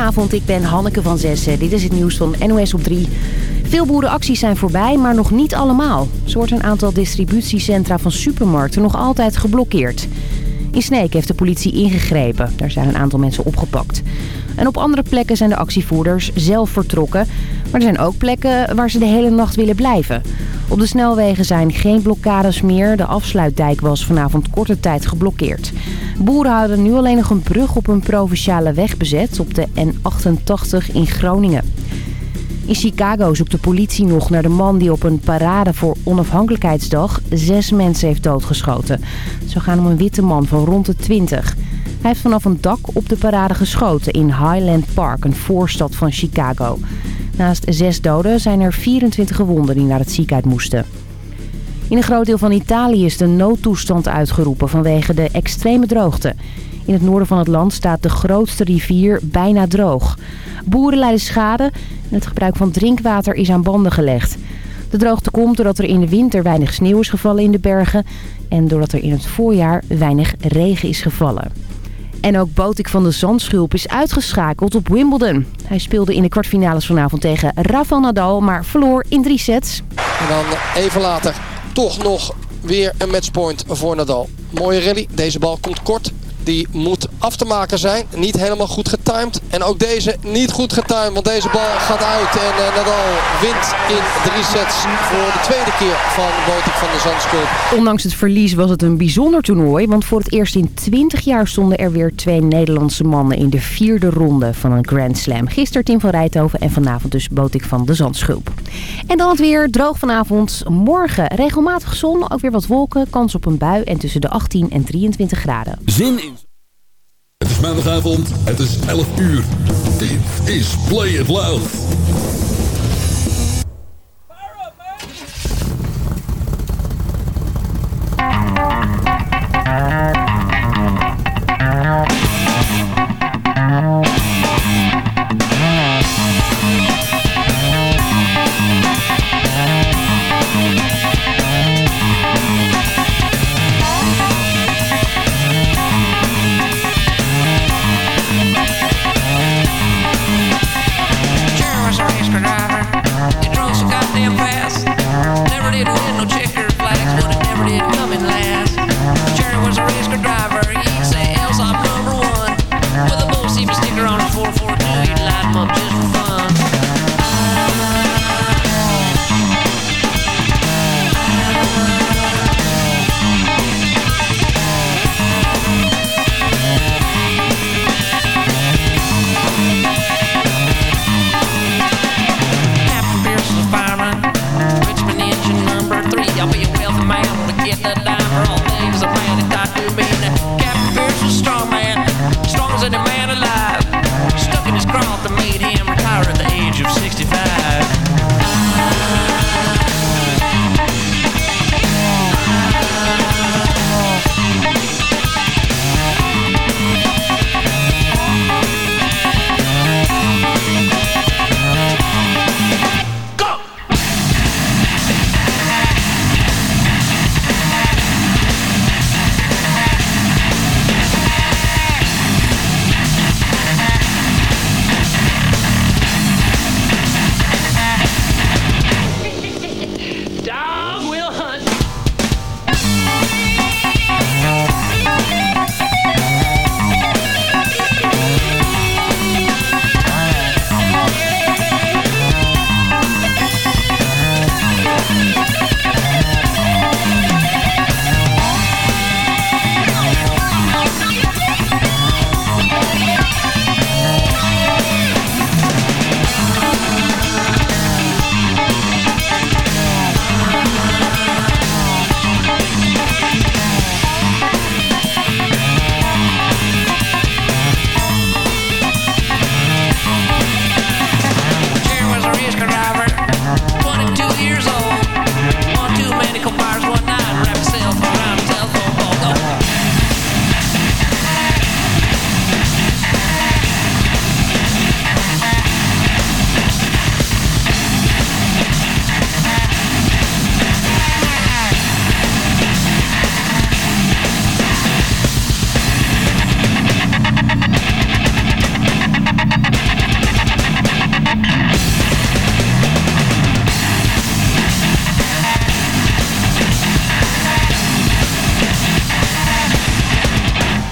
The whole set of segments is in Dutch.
Goedenavond, ik ben Hanneke van Zessen. Dit is het nieuws van NOS op 3. Veel boerenacties zijn voorbij, maar nog niet allemaal. Zo wordt een aantal distributiecentra van supermarkten nog altijd geblokkeerd. In Sneek heeft de politie ingegrepen. Daar zijn een aantal mensen opgepakt. En op andere plekken zijn de actievoerders zelf vertrokken. Maar er zijn ook plekken waar ze de hele nacht willen blijven. Op de snelwegen zijn geen blokkades meer. De afsluitdijk was vanavond korte tijd geblokkeerd. Boeren houden nu alleen nog een brug op een provinciale weg bezet op de N88 in Groningen. In Chicago zoekt de politie nog naar de man die op een parade voor onafhankelijkheidsdag zes mensen heeft doodgeschoten. Zo gaan om een witte man van rond de 20. Hij heeft vanaf een dak op de parade geschoten in Highland Park, een voorstad van Chicago. Naast zes doden zijn er 24 gewonden die naar het ziekenhuis moesten. In een groot deel van Italië is de noodtoestand uitgeroepen vanwege de extreme droogte. In het noorden van het land staat de grootste rivier bijna droog. Boeren lijden schade en het gebruik van drinkwater is aan banden gelegd. De droogte komt doordat er in de winter weinig sneeuw is gevallen in de bergen... en doordat er in het voorjaar weinig regen is gevallen. En ook Botik van de Zandschulp is uitgeschakeld op Wimbledon. Hij speelde in de kwartfinales vanavond tegen Rafael Nadal, maar verloor in drie sets. En dan even later toch nog weer een matchpoint voor Nadal. Mooie rally. Deze bal komt kort. Die moet af te maken zijn. Niet helemaal goed getimed. En ook deze niet goed getimed. Want deze bal gaat uit. En uh, Nadal wint in drie sets voor de tweede keer van Botik van de Zandschulp. Ondanks het verlies was het een bijzonder toernooi. Want voor het eerst in 20 jaar stonden er weer twee Nederlandse mannen in de vierde ronde van een Grand Slam. Gisteren Tim van Rijthoven en vanavond dus Botik van de Zandschulp. En dan het weer. Droog vanavond. Morgen regelmatig zon. Ook weer wat wolken. Kans op een bui. En tussen de 18 en 23 graden. Zin maandagavond, het is 11 uur. Dit is Play It Loud.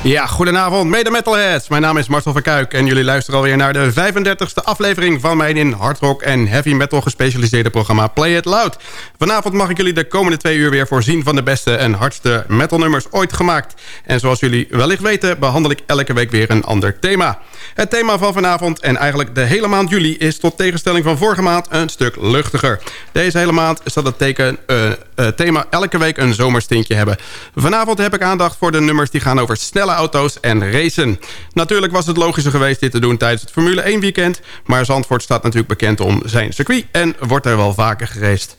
Ja, goedenavond, mede metalheads. Mijn naam is Marcel van Kuik en jullie luisteren alweer naar de 35e aflevering van mijn in hardrock en heavy metal gespecialiseerde programma Play It Loud. Vanavond mag ik jullie de komende twee uur weer voorzien van de beste en hardste metalnummers ooit gemaakt. En zoals jullie wellicht weten behandel ik elke week weer een ander thema. Het thema van vanavond en eigenlijk de hele maand juli is tot tegenstelling van vorige maand een stuk luchtiger. Deze hele maand staat het teken, uh, thema elke week een zomerstintje hebben. Vanavond heb ik aandacht voor de nummers die gaan over snelle auto's en racen. Natuurlijk was het logischer geweest dit te doen tijdens het Formule 1 weekend... maar Zandvoort staat natuurlijk bekend om zijn circuit... en wordt er wel vaker geraced.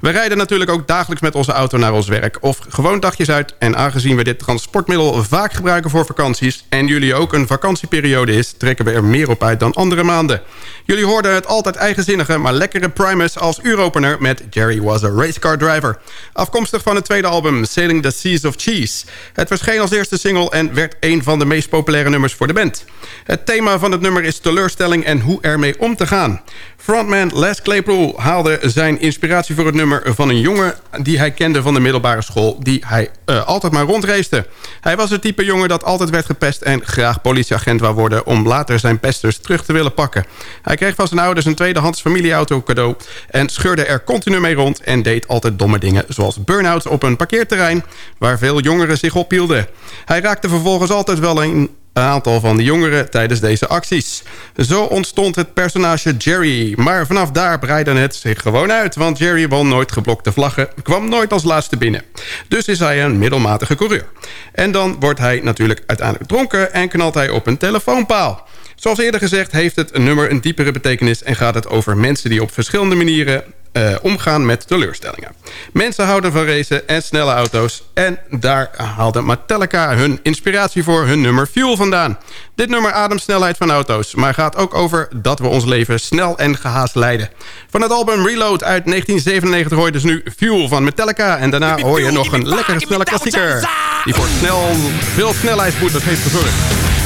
We rijden natuurlijk ook dagelijks met onze auto naar ons werk... of gewoon dagjes uit. En aangezien we dit transportmiddel vaak gebruiken voor vakanties... en jullie ook een vakantieperiode is... trekken we er meer op uit dan andere maanden. Jullie hoorden het altijd eigenzinnige, maar lekkere Primus als uuropener... met Jerry Was a Racecar Driver. Afkomstig van het tweede album Sailing the Seas of Cheese. Het verscheen als eerste single en werd een van de meest populaire nummers voor de band. Het thema van het nummer is teleurstelling en hoe ermee om te gaan. Frontman Les Claypool haalde zijn inspiratie voor het nummer van een jongen... die hij kende van de middelbare school, die hij uh, altijd maar rondreesde. Hij was het type jongen dat altijd werd gepest en graag politieagent wou worden... om later zijn pesters terug te willen pakken. Hij kreeg van zijn ouders een tweedehands familieauto cadeau... en scheurde er continu mee rond en deed altijd domme dingen... zoals burn-outs op een parkeerterrein waar veel jongeren zich ophielden. Hij raakte vervolgens altijd wel een een aantal van de jongeren tijdens deze acties. Zo ontstond het personage Jerry. Maar vanaf daar breidde het zich gewoon uit... want Jerry won nooit geblokte vlaggen, kwam nooit als laatste binnen. Dus is hij een middelmatige coureur. En dan wordt hij natuurlijk uiteindelijk dronken... en knalt hij op een telefoonpaal. Zoals eerder gezegd heeft het nummer een diepere betekenis... en gaat het over mensen die op verschillende manieren uh, omgaan met teleurstellingen. Mensen houden van racen en snelle auto's. En daar haalde Metallica hun inspiratie voor hun nummer Fuel vandaan. Dit nummer ademt snelheid van auto's, maar gaat ook over dat we ons leven snel en gehaast leiden. Van het album Reload uit 1997 hoor je dus nu Fuel van Metallica. En daarna hoor je nog een lekkere snelle klassieker. Die voor snel, veel snelheidsboetes heeft gezorgd.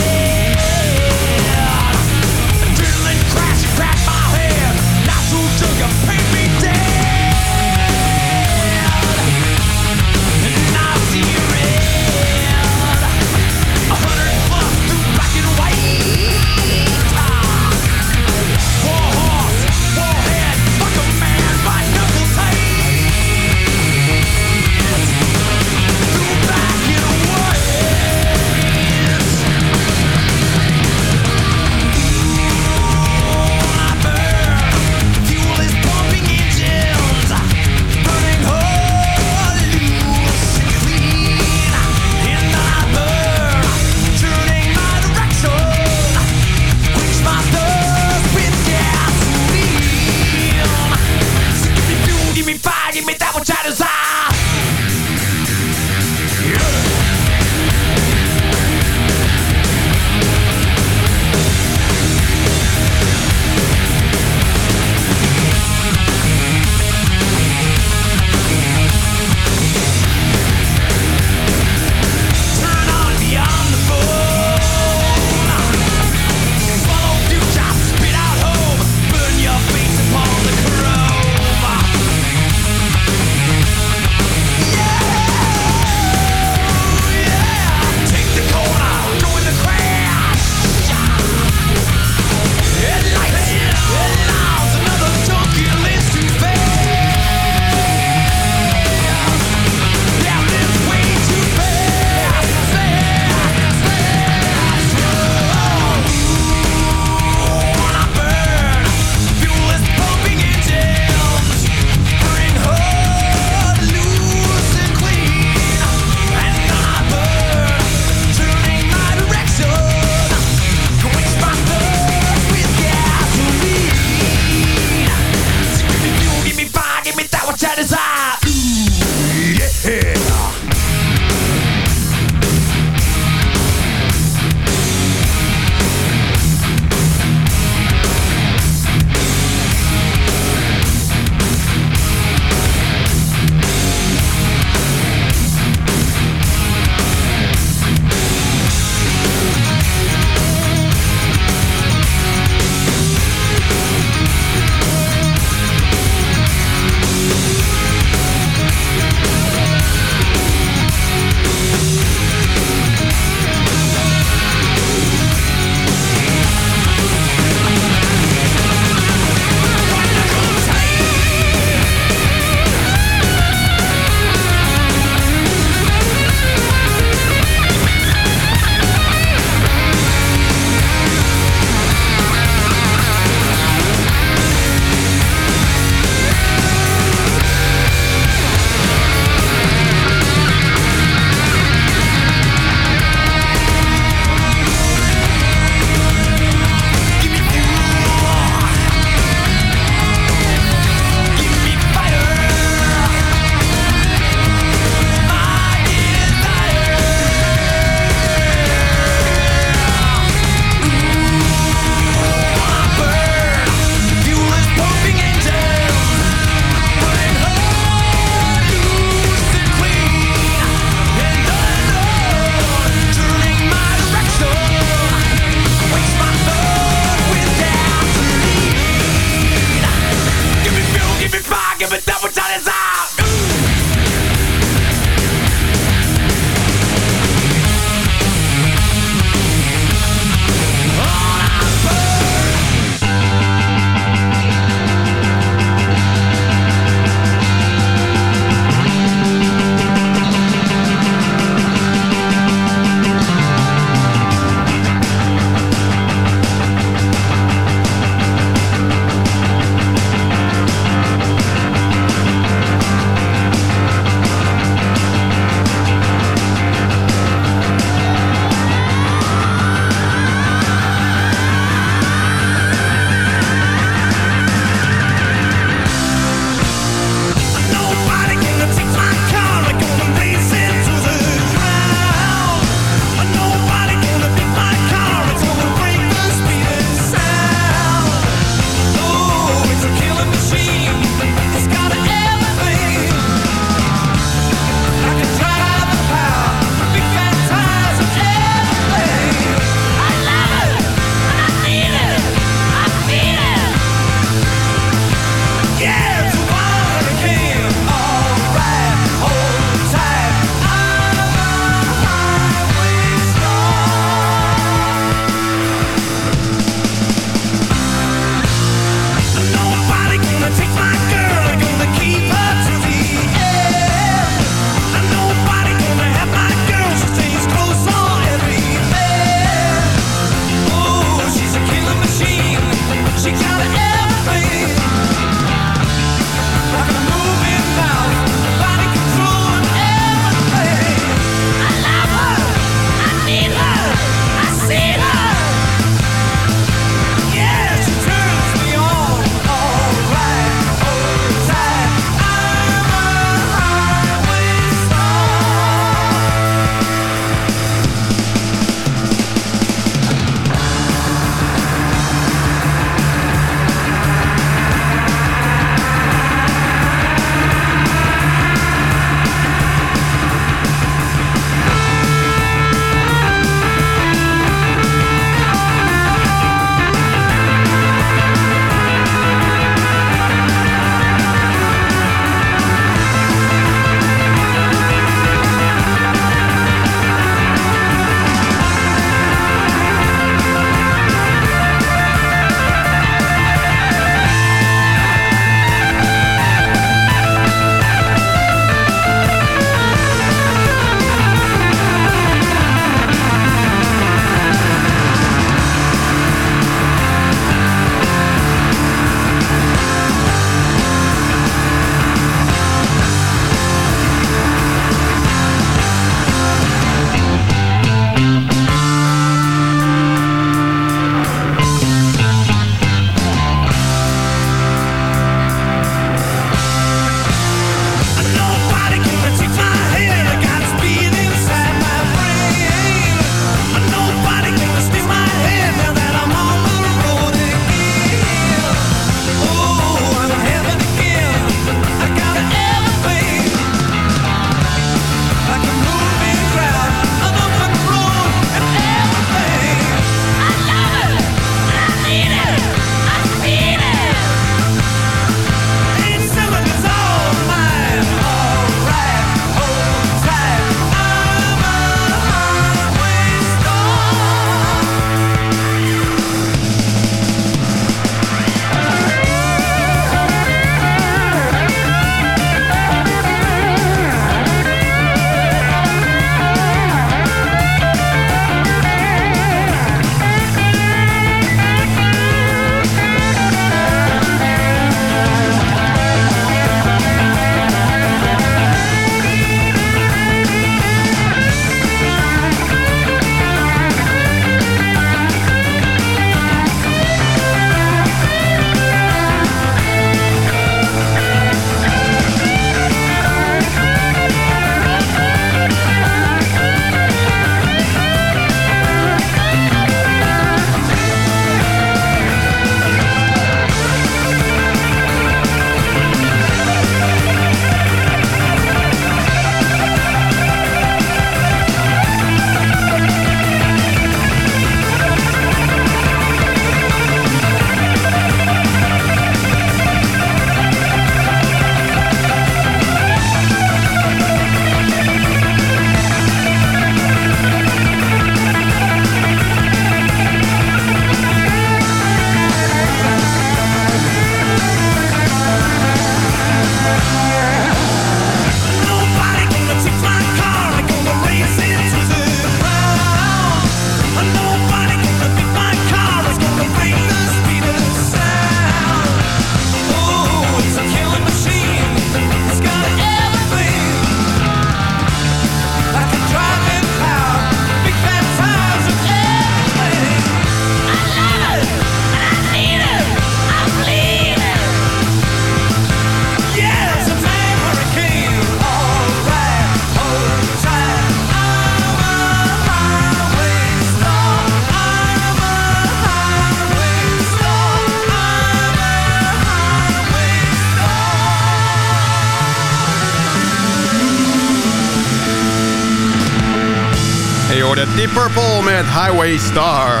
Highway Star.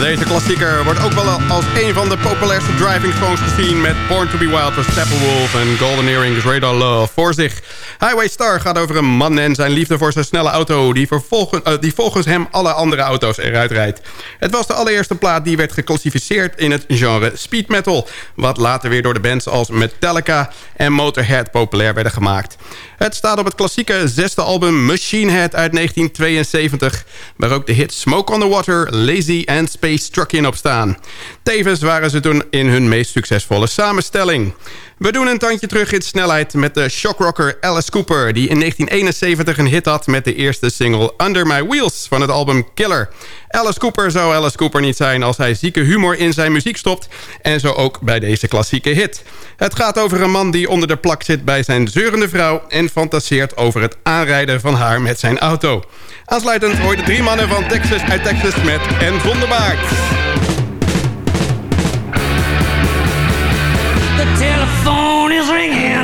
Deze klassieker wordt ook wel als een van de populairste driving songs gezien... met Born to be Wild van Steppenwolf en Golden Earrings Radar Love voor zich. Highway Star gaat over een man en zijn liefde voor zijn snelle auto... die, vervolgens, uh, die volgens hem alle andere auto's eruit rijdt. Het was de allereerste plaat die werd geclassificeerd in het genre speed metal... wat later weer door de bands als Metallica en Motorhead populair werden gemaakt. Het staat op het klassieke zesde album Machine Head uit 1972... waar ook de hits Smoke on the Water, Lazy en Space Truckin op staan. Tevens waren ze toen in hun meest succesvolle samenstelling. We doen een tandje terug in snelheid met de shockrocker Alice Cooper... die in 1971 een hit had met de eerste single Under My Wheels van het album Killer. Alice Cooper zou Alice Cooper niet zijn als hij zieke humor in zijn muziek stopt... en zo ook bij deze klassieke hit. Het gaat over een man die onder de plak zit bij zijn zeurende vrouw... en fantaseert over het aanrijden van haar met zijn auto. Aansluitend hoort de drie mannen van Texas uit Texas met En Zonder. The telephone is ringing.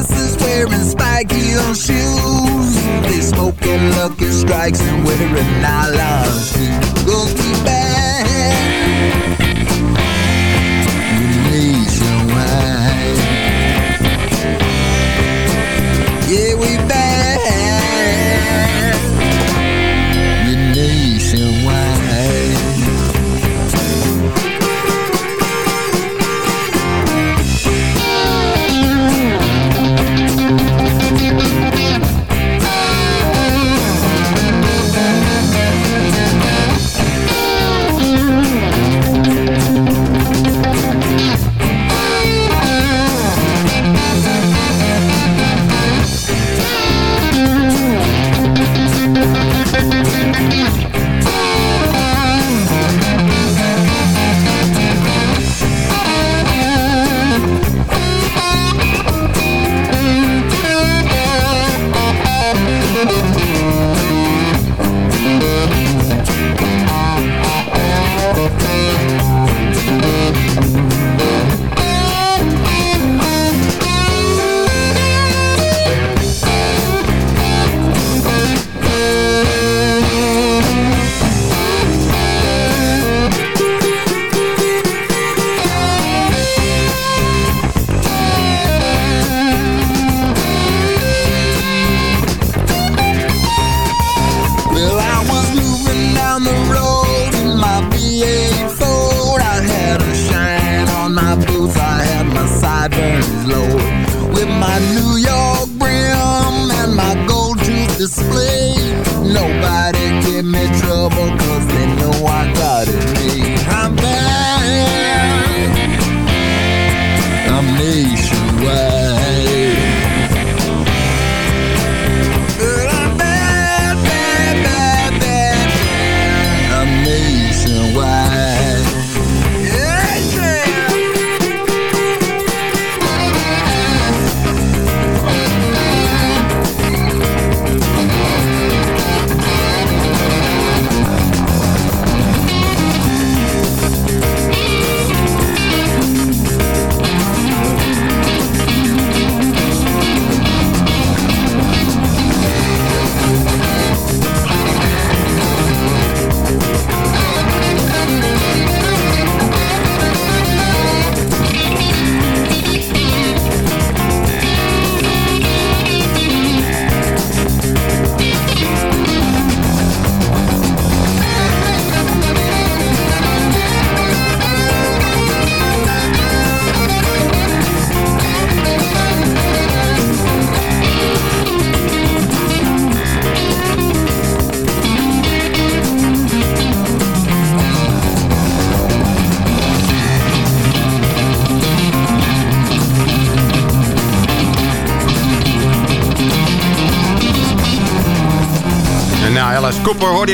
glasses, wearing spiky heel shoes. They smoking lucky strikes and wearing nylon Gonna keep back. Yeah, we bad. Give me trouble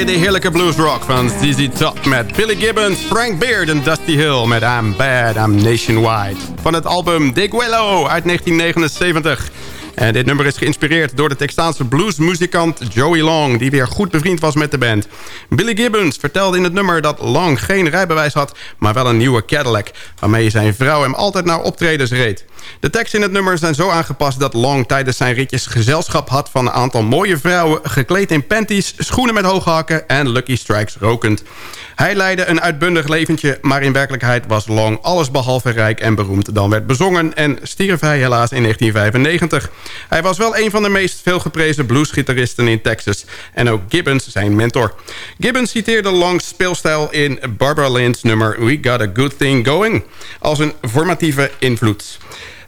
de heerlijke bluesrock van ZZ Top met Billy Gibbons, Frank Beard en Dusty Hill met I'm Bad, I'm Nationwide. Van het album Dick Willow uit 1979. En dit nummer is geïnspireerd door de Texaanse bluesmuzikant Joey Long... die weer goed bevriend was met de band. Billy Gibbons vertelde in het nummer dat Long geen rijbewijs had... maar wel een nieuwe Cadillac... waarmee zijn vrouw hem altijd naar optredens reed. De teksten in het nummer zijn zo aangepast dat Long tijdens zijn ritjes gezelschap had... van een aantal mooie vrouwen gekleed in panties, schoenen met hoge hakken... en Lucky Strikes rokend. Hij leidde een uitbundig leventje, maar in werkelijkheid was Long allesbehalve rijk en beroemd dan werd bezongen en stierf hij helaas in 1995. Hij was wel een van de meest veelgeprezen bluesgitaristen in Texas en ook Gibbons zijn mentor. Gibbons citeerde Long's speelstijl in Barbara Lynn's nummer We Got a Good Thing Going als een formatieve invloed.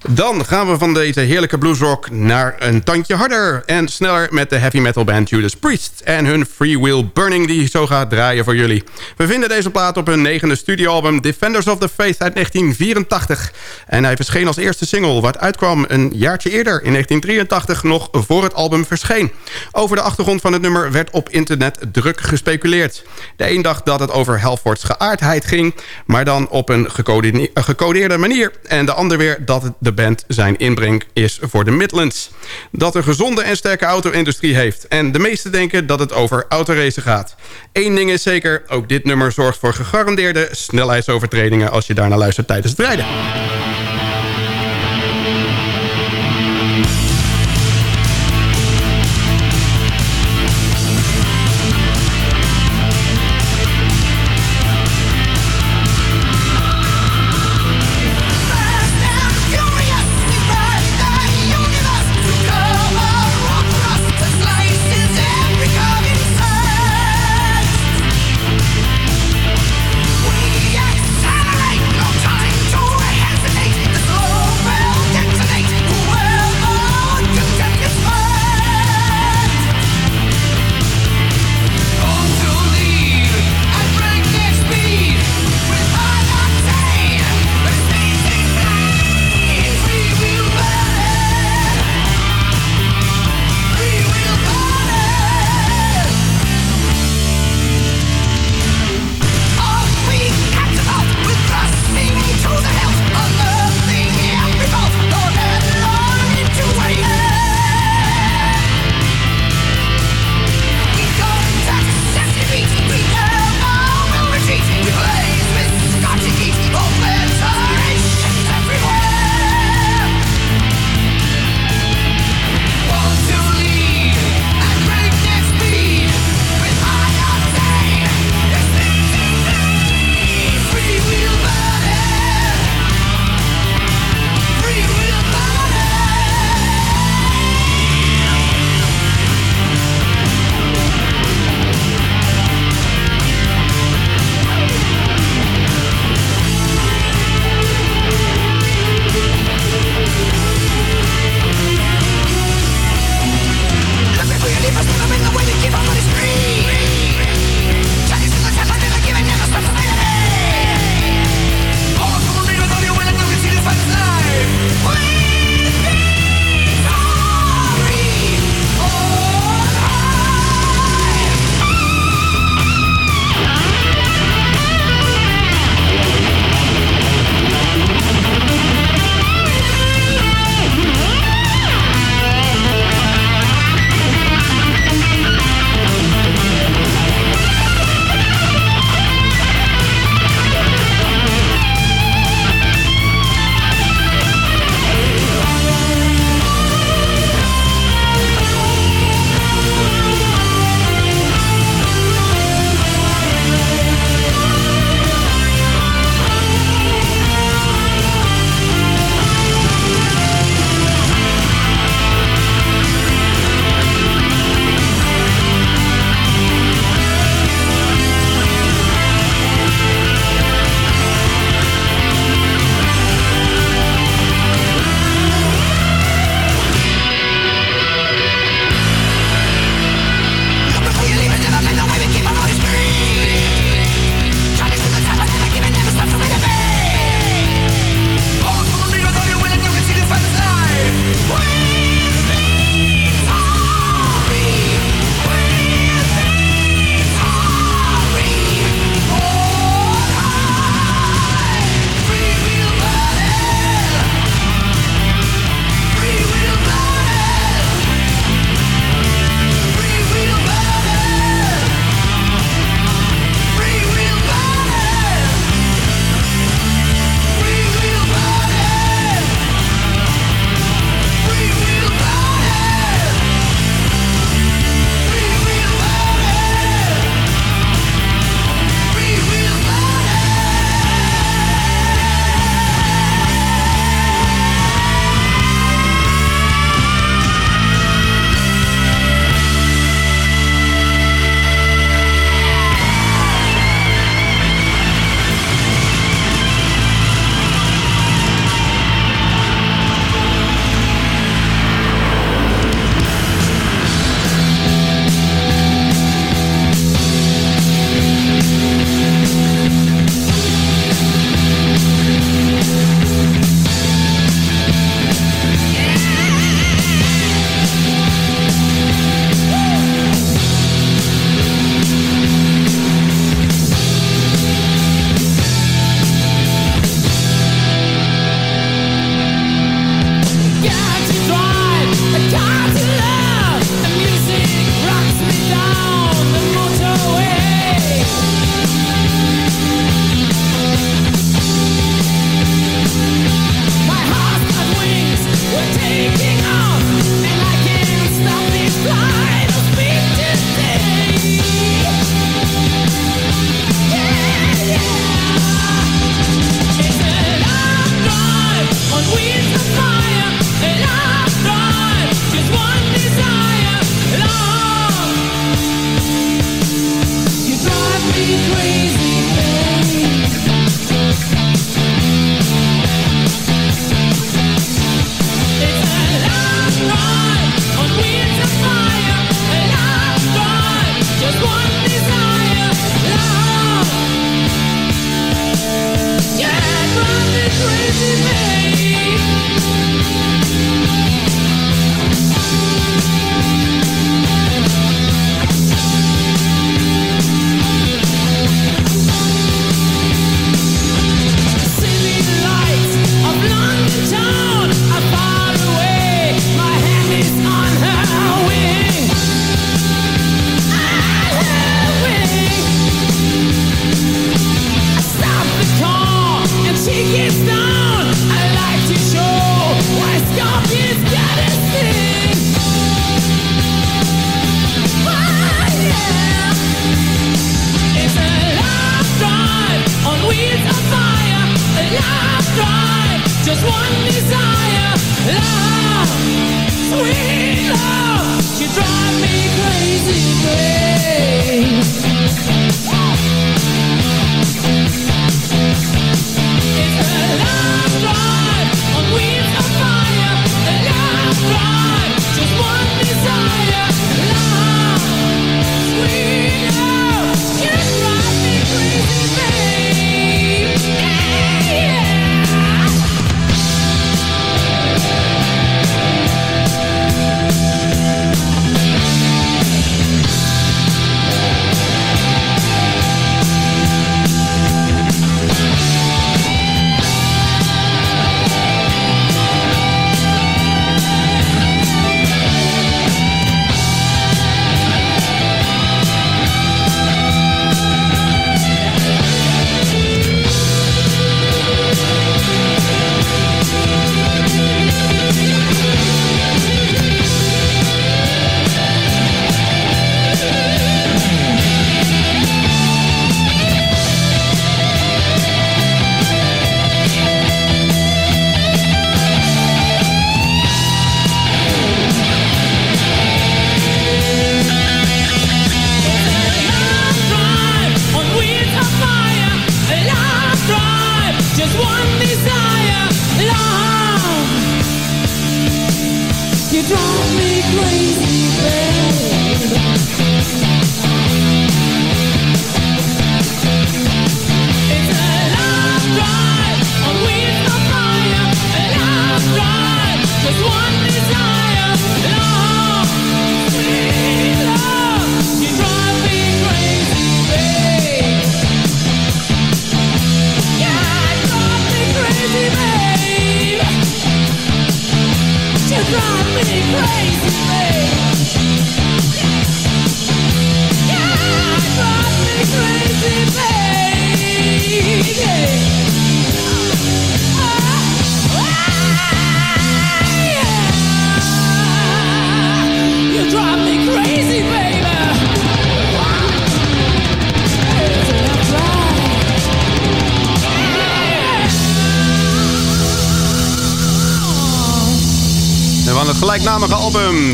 Dan gaan we van deze heerlijke bluesrock naar een tandje harder en sneller met de heavy metal band Judas Priest en hun Free Will Burning die zo gaat draaien voor jullie. We vinden deze plaat op hun negende studioalbum Defenders of the Faith uit 1984 en hij verscheen als eerste single wat uitkwam een jaartje eerder in 1983 nog voor het album verscheen. Over de achtergrond van het nummer werd op internet druk gespeculeerd. De een dacht dat het over Halfords geaardheid ging, maar dan op een gecode- gecodeerde manier en de ander weer dat het de band zijn inbreng is voor de Midlands. Dat een gezonde en sterke auto-industrie heeft. En de meesten denken dat het over autoracen gaat. Eén ding is zeker, ook dit nummer zorgt voor gegarandeerde snelheidsovertredingen... als je daarnaar luistert tijdens het rijden.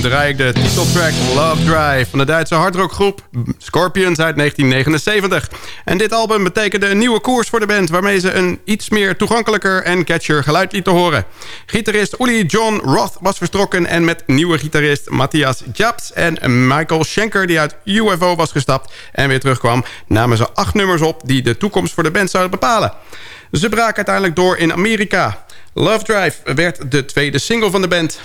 Draai ik de titeltrack Love Drive van de Duitse hardrockgroep Scorpions uit 1979. En dit album betekende een nieuwe koers voor de band... waarmee ze een iets meer toegankelijker en catcher geluid lieten horen. Gitarist Uli John Roth was vertrokken... en met nieuwe gitarist Matthias Japs en Michael Schenker... die uit UFO was gestapt en weer terugkwam... namen ze acht nummers op die de toekomst voor de band zouden bepalen. Ze braken uiteindelijk door in Amerika... Love Drive werd de tweede single van de band.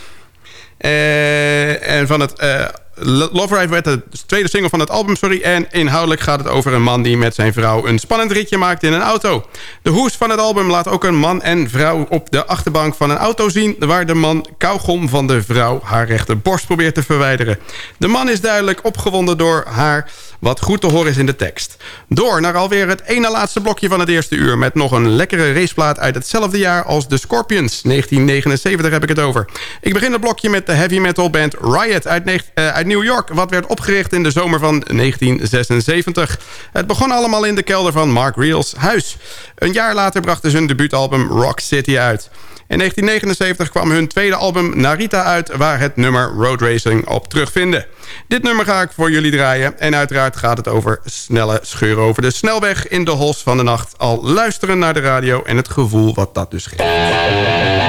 Uh, en van het uh, Love Ride werd de tweede single van het album, sorry. En inhoudelijk gaat het over een man die met zijn vrouw een spannend ritje maakt in een auto. De hoes van het album laat ook een man en vrouw op de achterbank van een auto zien... waar de man kauwgom van de vrouw haar rechterborst probeert te verwijderen. De man is duidelijk opgewonden door haar wat goed te horen is in de tekst. Door naar alweer het ene laatste blokje van het eerste uur... met nog een lekkere raceplaat uit hetzelfde jaar als The Scorpions. 1979 heb ik het over. Ik begin het blokje met de heavy metal band Riot uit, uh, uit New York... wat werd opgericht in de zomer van 1976. Het begon allemaal in de kelder van Mark Reels huis. Een jaar later brachten ze hun debuutalbum Rock City uit. In 1979 kwam hun tweede album Narita uit... waar het nummer Road Racing op terugvinden. Dit nummer ga ik voor jullie draaien. En uiteraard gaat het over snelle scheuren over de snelweg... in de hols van de nacht. Al luisteren naar de radio en het gevoel wat dat dus geeft.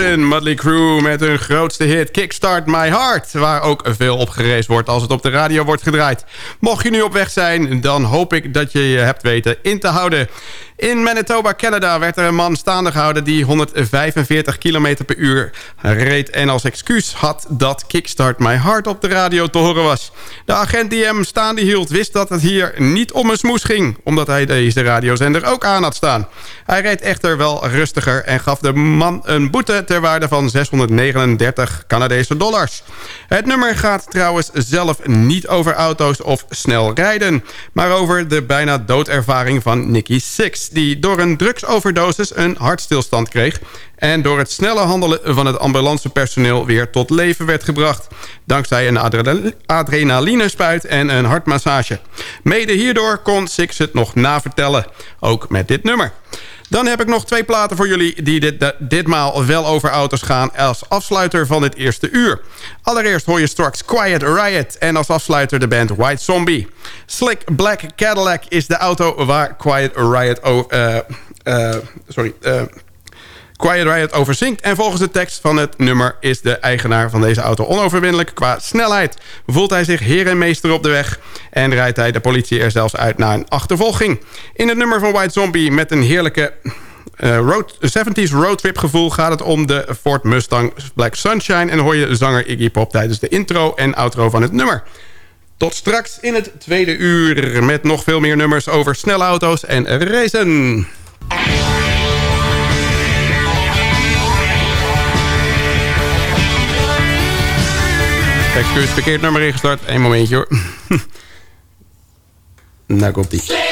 Mudley Crew met hun grootste hit Kickstart My Heart. Waar ook veel op wordt als het op de radio wordt gedraaid. Mocht je nu op weg zijn, dan hoop ik dat je je hebt weten in te houden. In Manitoba, Canada werd er een man staande gehouden... die 145 km per uur reed en als excuus had... dat Kickstart My Heart op de radio te horen was. De agent die hem staande hield wist dat het hier niet om een smoes ging... omdat hij deze radiozender ook aan had staan. Hij reed echter wel rustiger en gaf de man een boete... ter waarde van 639 Canadese dollars. Het nummer gaat trouwens zelf niet over auto's of snel rijden... maar over de bijna doodervaring van Nicky Six... die door een drugsoverdosis een hartstilstand kreeg... en door het snelle handelen van het ambulancepersoneel weer tot leven werd gebracht... dankzij een adre- adrenalinespuit en een hartmassage. Mede hierdoor kon Six het nog navertellen, ook met dit nummer. Dan heb ik nog twee platen voor jullie die dit, ditmaal wel over auto's gaan... als afsluiter van het eerste uur. Allereerst hoor je straks Quiet Riot en als afsluiter de band White Zombie. Slick Black Cadillac is de auto waar Quiet Riot... o- eh, eh, sorry... eh, Quiet Riot over zingt. En volgens de tekst van het nummer is de eigenaar van deze auto onoverwinnelijk qua snelheid. Voelt hij zich heer en meester op de weg en rijdt hij de politie er zelfs uit naar een achtervolging. In het nummer van White Zombie met een heerlijke eh, road, 70s roadtrip gevoel gaat het om de Ford Mustang Black Sunshine... en hoor je zanger Iggy Pop tijdens de intro en outro van het nummer. Tot straks in het tweede uur met nog veel meer nummers over snelle auto's en racen. Excuus, verkeerd nummer ingestart. Eén momentje hoor. nou komt die.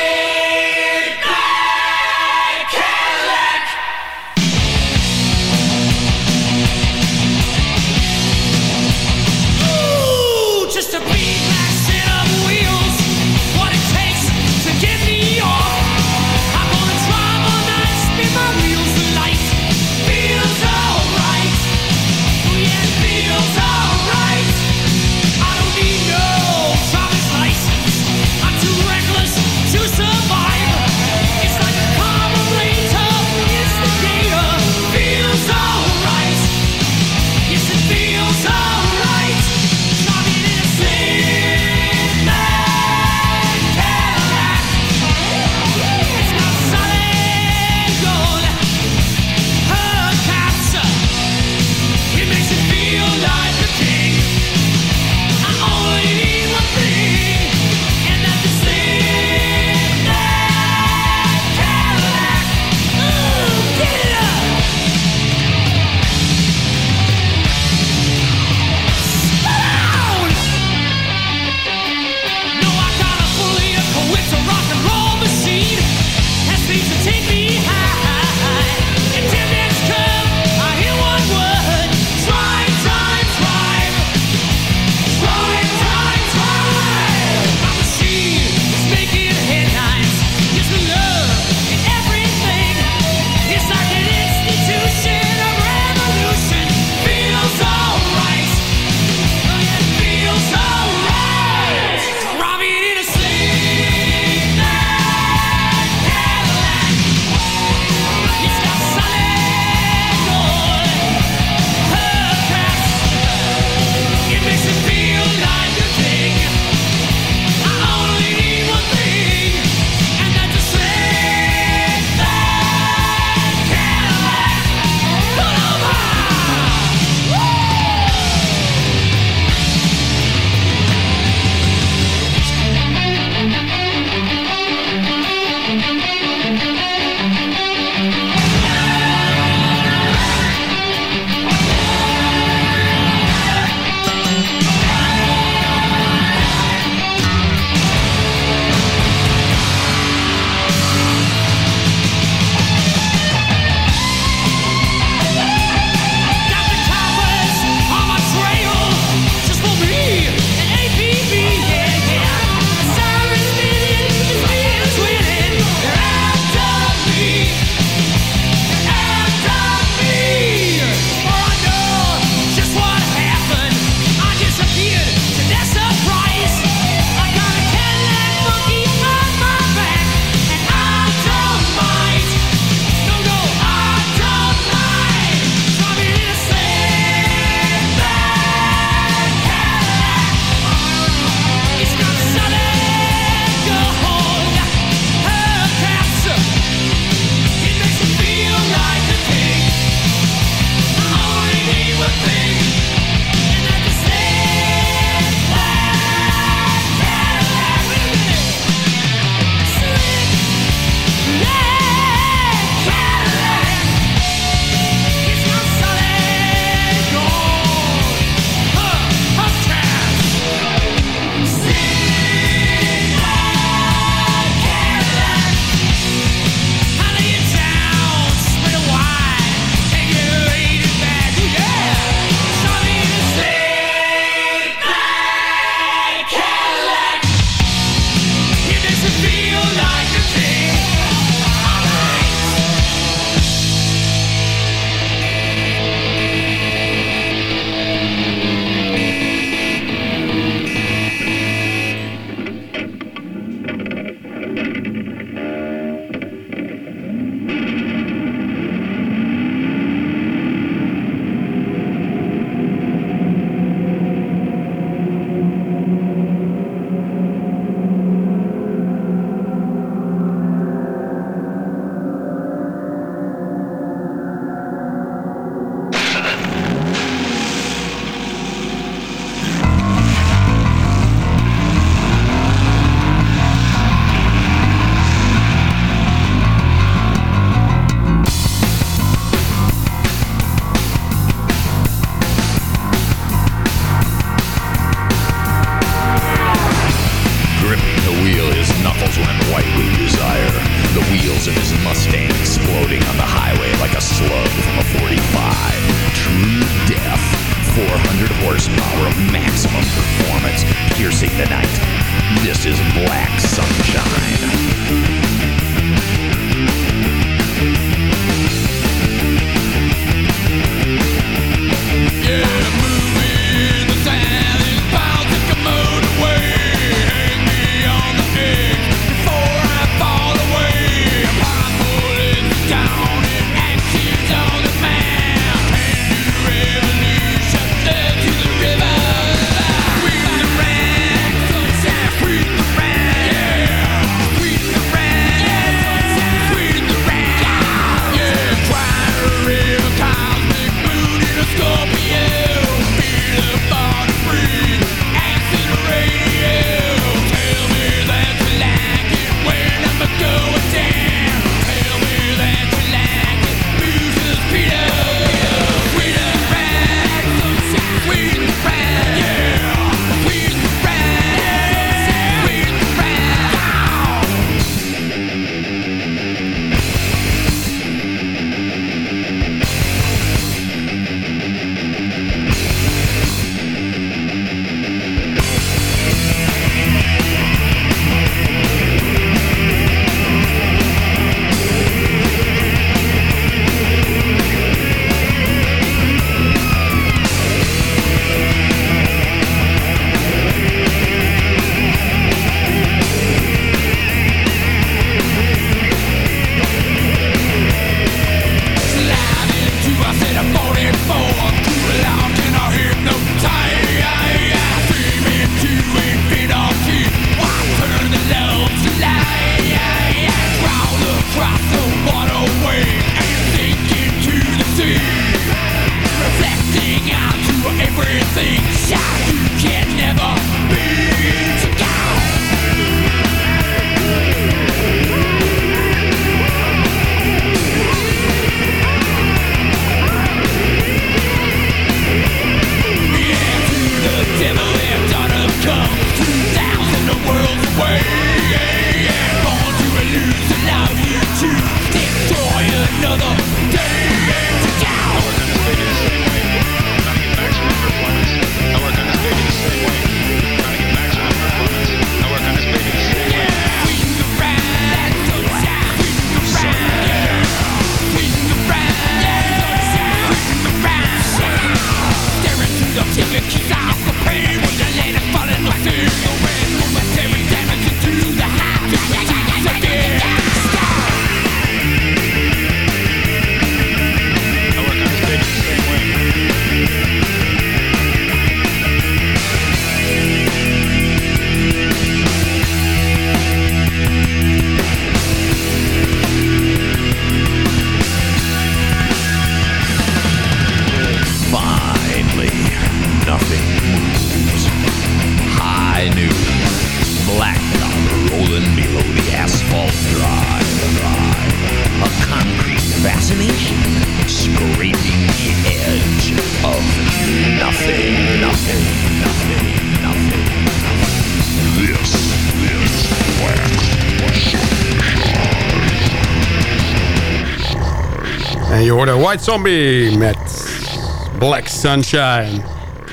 White Zombie met Black Sunshine.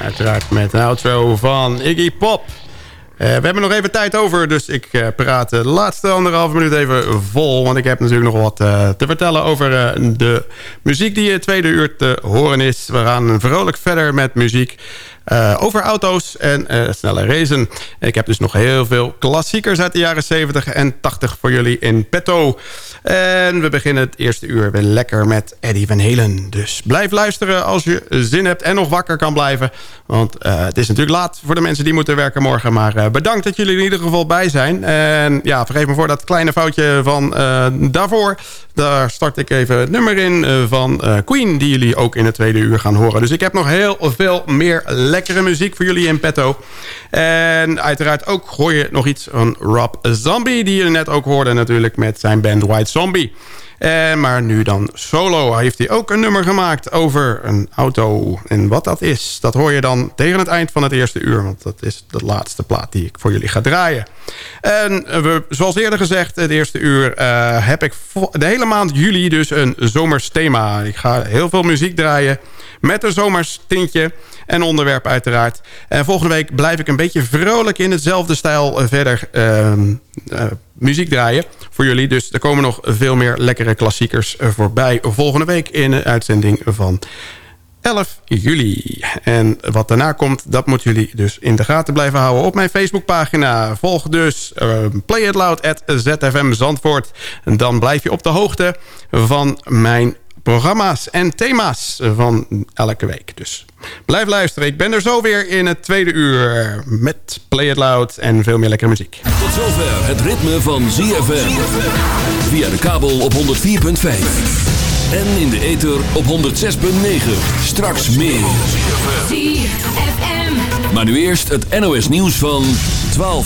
Uiteraard met een outro van Iggy Pop. Eh, we hebben nog even tijd over, dus ik eh, praat de laatste anderhalve minuut even vol. Want ik heb natuurlijk nog wat eh, te vertellen over de muziek die in het tweede uur te horen is. We gaan vrolijk verder met muziek over auto's en snelle racen. Ik heb dus nog heel veel klassiekers uit de jaren 70 en 80 voor jullie in petto. En we beginnen het eerste uur weer lekker met Eddie Van Halen. Dus blijf luisteren als je zin hebt en nog wakker kan blijven. Want eh, het is natuurlijk laat voor de mensen die moeten werken morgen. Maar eh, bedankt dat jullie in ieder geval bij zijn. En ja, vergeef me voor dat kleine foutje van eh, daarvoor. Daar start ik even het nummer in van Queen... die jullie ook in het tweede uur gaan horen. Dus ik heb nog heel veel meer lekkere muziek voor jullie in petto. En uiteraard ook gooi je nog iets van Rob Zombie... die je net ook hoorde natuurlijk met zijn band White Zombie. En maar nu dan solo heeft hij ook een nummer gemaakt over een auto. En wat dat is, dat hoor je dan tegen het eind van het eerste uur. Want dat is de laatste plaat die ik voor jullie ga draaien. En eh, we, zoals eerder gezegd, het eerste uur eh, heb ik de hele maand juli dus een zomers thema. Ik ga heel veel muziek draaien met een zomers tintje en onderwerp uiteraard. En volgende week blijf ik een beetje vrolijk in hetzelfde stijl eh, verder ehm, eh, muziek draaien voor jullie. Dus er komen nog veel meer lekkere klassiekers eh, voorbij volgende week in een uitzending van 11 juli. En wat daarna komt, dat moeten jullie dus in de gaten blijven houden op mijn Facebookpagina. Volg dus eh, Play It Loud at ZFM Zandvoort. Dan blijf je op de hoogte van mijn programma's en thema's van elke week. Dus blijf luisteren. Ik ben er zo weer in het tweede uur met Play It Loud en veel meer lekkere muziek. Tot zover het ritme van ZFM. Via de kabel op 104.5. En in de ether op 106.9. Straks meer. Maar nu eerst het NOS nieuws van 12 uur.